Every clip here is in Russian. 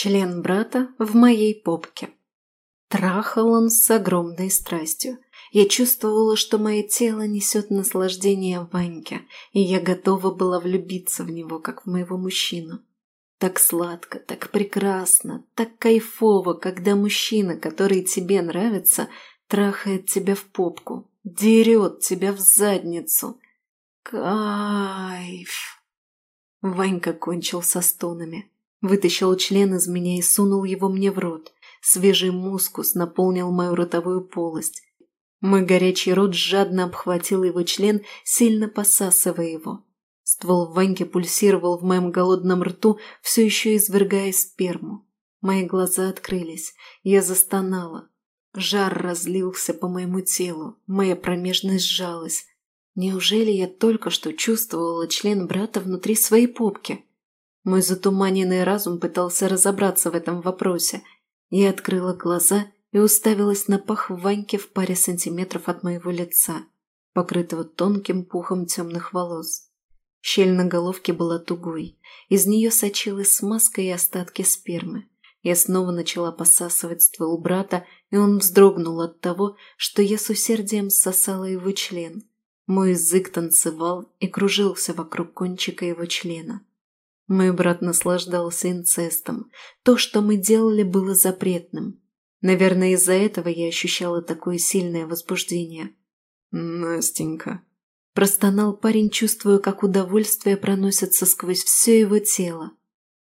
Член брата в моей попке. Трахал он с огромной страстью. Я чувствовала, что мое тело несет наслаждение Ваньке, и я готова была влюбиться в него, как в моего мужчину. Так сладко, так прекрасно, так кайфово, когда мужчина, который тебе нравится, трахает тебя в попку, дерет тебя в задницу. Кайф! Ванька кончил со стонами. Вытащил член из меня и сунул его мне в рот. Свежий мускус наполнил мою ротовую полость. Мой горячий рот жадно обхватил его член, сильно посасывая его. Ствол Ваньки пульсировал в моем голодном рту, все еще извергая сперму. Мои глаза открылись. Я застонала. Жар разлился по моему телу. Моя промежность сжалась. Неужели я только что чувствовала член брата внутри своей попки? Мой затуманенный разум пытался разобраться в этом вопросе. Я открыла глаза и уставилась на пах Ваньки в паре сантиметров от моего лица, покрытого тонким пухом темных волос. Щель на головке была тугой. Из нее сочилась смазка и остатки спермы. Я снова начала посасывать ствол брата, и он вздрогнул от того, что я с усердием сосала его член. Мой язык танцевал и кружился вокруг кончика его члена. Мой брат наслаждался инцестом. То, что мы делали, было запретным. Наверное, из-за этого я ощущала такое сильное возбуждение. «Настенька», Простонал парень, чувствуя, как удовольствие проносится сквозь все его тело.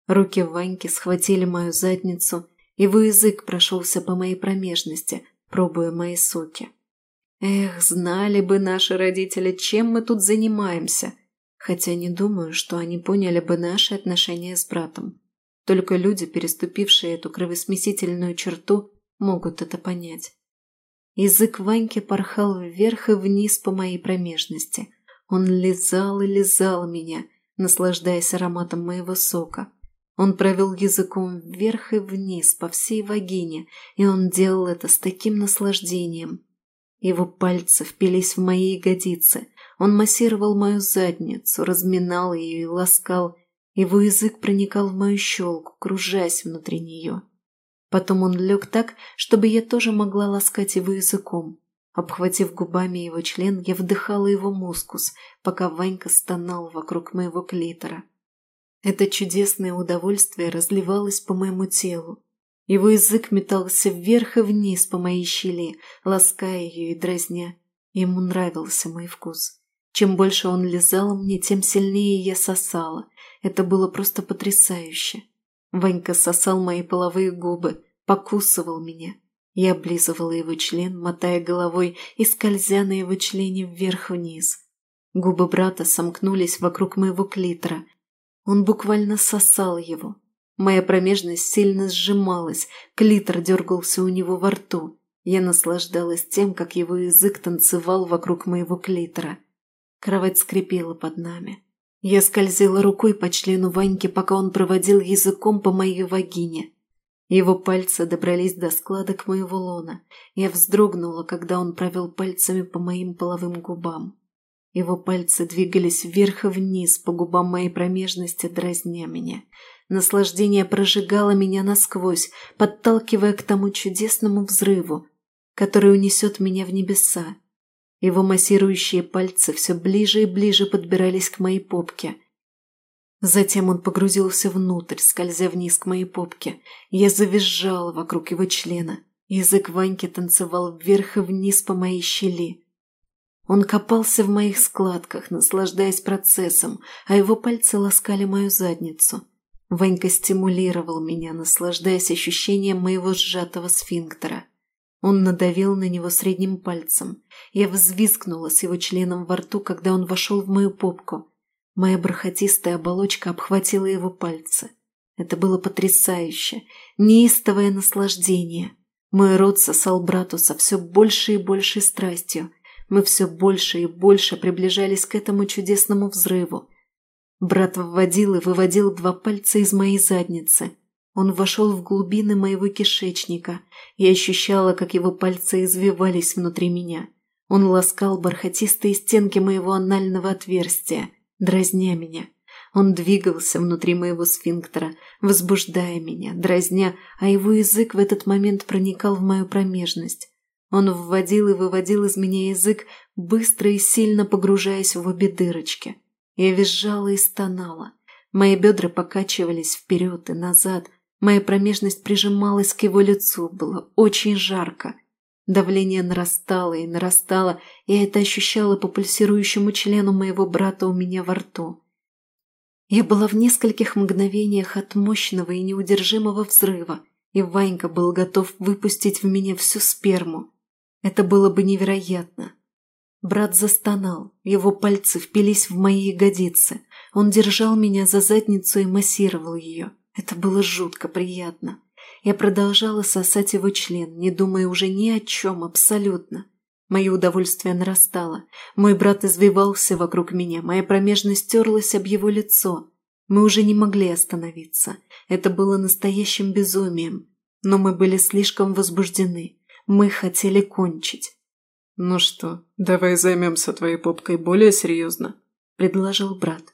Руки Ваньки схватили мою задницу, его язык прошелся по моей промежности, пробуя мои соки. Эх, знали бы наши родители, чем мы тут занимаемся. Хотя не думаю, что они поняли бы наши отношения с братом. Только люди, переступившие эту кровосмесительную черту, могут это понять. Язык Ваньки порхал вверх и вниз по моей промежности. Он лизал и лизал меня, наслаждаясь ароматом моего сока. Он провел языком вверх и вниз по всей вагине, и он делал это с таким наслаждением. Его пальцы впились в мои ягодицы. Он массировал мою задницу, разминал ее и ласкал. Его язык проникал в мою щелку, кружась внутри нее. Потом он лег так, чтобы я тоже могла ласкать его языком. Обхватив губами его член, я вдыхала его мускус, пока Ванька стонал вокруг моего клитора. Это чудесное удовольствие разливалось по моему телу. Его язык метался вверх и вниз по моей щели, лаская ее и дразня. Ему нравился мой вкус. Чем больше он лизал мне, тем сильнее я сосала. Это было просто потрясающе. Ванька сосал мои половые губы, покусывал меня. Я облизывала его член, мотая головой и скользя на его члене вверх-вниз. Губы брата сомкнулись вокруг моего клитора. Он буквально сосал его. Моя промежность сильно сжималась, клитор дергался у него во рту. Я наслаждалась тем, как его язык танцевал вокруг моего клитора. Кровать скрипела под нами. Я скользила рукой по члену Ваньки, пока он проводил языком по моей вагине. Его пальцы добрались до складок моего лона. Я вздрогнула, когда он провел пальцами по моим половым губам. Его пальцы двигались вверх и вниз по губам моей промежности, дразня меня. Наслаждение прожигало меня насквозь, подталкивая к тому чудесному взрыву, который унесет меня в небеса. Его массирующие пальцы все ближе и ближе подбирались к моей попке. Затем он погрузился внутрь, скользя вниз к моей попке. Я завизжала вокруг его члена. Язык Ваньки танцевал вверх и вниз по моей щели. Он копался в моих складках, наслаждаясь процессом, а его пальцы ласкали мою задницу. Ванька стимулировал меня, наслаждаясь ощущением моего сжатого сфинктера. Он надавил на него средним пальцем. Я взвизгнула с его членом во рту, когда он вошел в мою попку. Моя бархатистая оболочка обхватила его пальцы. Это было потрясающе, неистовое наслаждение. Мой рот сосал брату со все большей и большей страстью. Мы все больше и больше приближались к этому чудесному взрыву. Брат вводил и выводил два пальца из моей задницы – он вошел в глубины моего кишечника. Я ощущала, как его пальцы извивались внутри меня. Он ласкал бархатистые стенки моего анального отверстия, дразня меня. Он двигался внутри моего сфинктера, возбуждая меня, дразня, а его язык в этот момент проникал в мою промежность. Он вводил и выводил из меня язык, быстро и сильно погружаясь в обе дырочки. Я визжала и стонала. Мои бедра покачивались вперед и назад, моя промежность прижималась к его лицу, было очень жарко. Давление нарастало и нарастало, и я это ощущала по пульсирующему члену моего брата у меня во рту. Я была в нескольких мгновениях от мощного и неудержимого взрыва, и Ванька был готов выпустить в меня всю сперму. Это было бы невероятно. Брат застонал, его пальцы впились в мои ягодицы. Он держал меня за задницу и массировал ее. Это было жутко приятно. Я продолжала сосать его член, не думая уже ни о чем абсолютно. Мое удовольствие нарастало. Мой брат извивался вокруг меня, моя промежность стерлась об его лицо. Мы уже не могли остановиться. Это было настоящим безумием. Но мы были слишком возбуждены. Мы хотели кончить. «Ну что, давай займемся твоей попкой более серьезно», – предложил брат.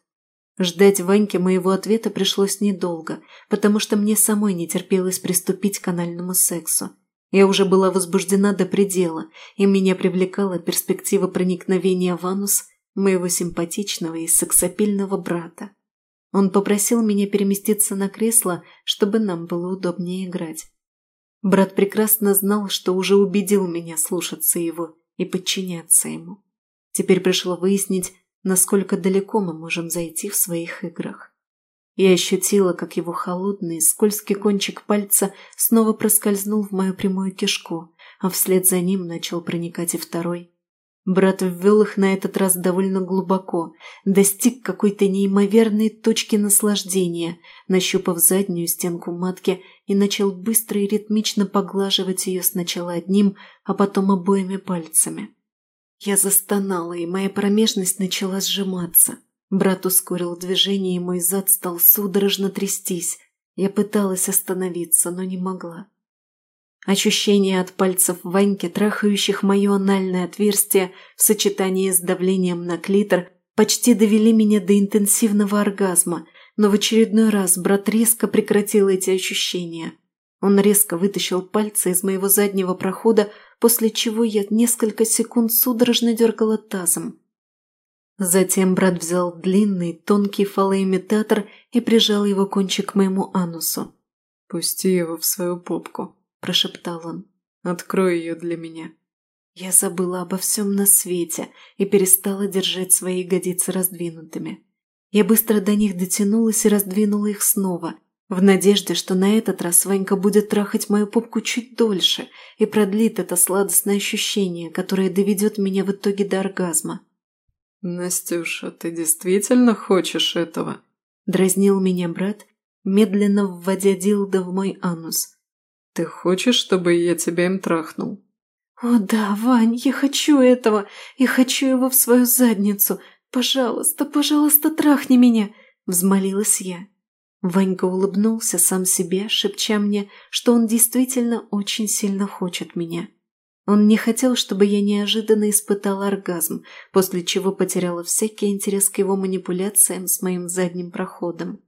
Ждать Ваньке моего ответа пришлось недолго, потому что мне самой не терпелось приступить к анальному сексу. Я уже была возбуждена до предела, и меня привлекала перспектива проникновения в анус моего симпатичного и сексапильного брата. Он попросил меня переместиться на кресло, чтобы нам было удобнее играть. Брат прекрасно знал, что уже убедил меня слушаться его и подчиняться ему. Теперь пришло выяснить, насколько далеко мы можем зайти в своих играх. Я ощутила, как его холодный, скользкий кончик пальца снова проскользнул в мою прямую кишку, а вслед за ним начал проникать и второй. Брат ввел их на этот раз довольно глубоко, достиг какой-то неимоверной точки наслаждения, нащупав заднюю стенку матки и начал быстро и ритмично поглаживать ее сначала одним, а потом обоими пальцами. Я застонала, и моя промежность начала сжиматься. Брат ускорил движение, и мой зад стал судорожно трястись. Я пыталась остановиться, но не могла. Ощущения от пальцев Ваньки, трахающих мое анальное отверстие в сочетании с давлением на клитор, почти довели меня до интенсивного оргазма, но в очередной раз брат резко прекратил эти ощущения. Он резко вытащил пальцы из моего заднего прохода, после чего я несколько секунд судорожно дергала тазом. Затем брат взял длинный, тонкий фалоимитатор и прижал его кончик к моему анусу. «Пусти его в свою попку», – прошептал он. «Открой ее для меня». Я забыла обо всем на свете и перестала держать свои ягодицы раздвинутыми. Я быстро до них дотянулась и раздвинула их снова, в надежде, что на этот раз Ванька будет трахать мою попку чуть дольше и продлит это сладостное ощущение, которое доведет меня в итоге до оргазма. «Настюша, ты действительно хочешь этого?» Дразнил меня брат, медленно вводя дилдо в мой анус. «Ты хочешь, чтобы я тебя им трахнул?» «О да, Вань, я хочу этого! Я хочу его в свою задницу! Пожалуйста, пожалуйста, трахни меня!» – взмолилась я. Ванька улыбнулся сам себе, шепча мне, что он действительно очень сильно хочет меня. Он не хотел, чтобы я неожиданно испытала оргазм, после чего потеряла всякий интерес к его манипуляциям с моим задним проходом.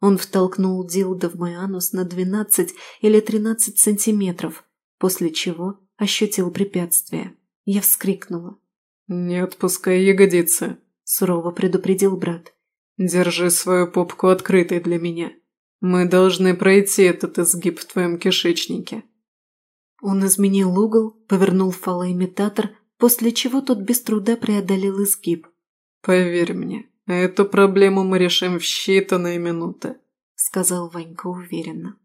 Он втолкнул дилдо в мой анус на 12 или 13 сантиметров, после чего ощутил препятствие. Я вскрикнула. «Не отпускай ягодицы», – сурово предупредил брат. «Держи свою попку открытой для меня. Мы должны пройти этот изгиб в твоем кишечнике». Он изменил угол, повернул фалоимитатор, после чего тот без труда преодолел изгиб. «Поверь мне, Эту проблему мы решим в считанные минуты», – сказал Ванька уверенно.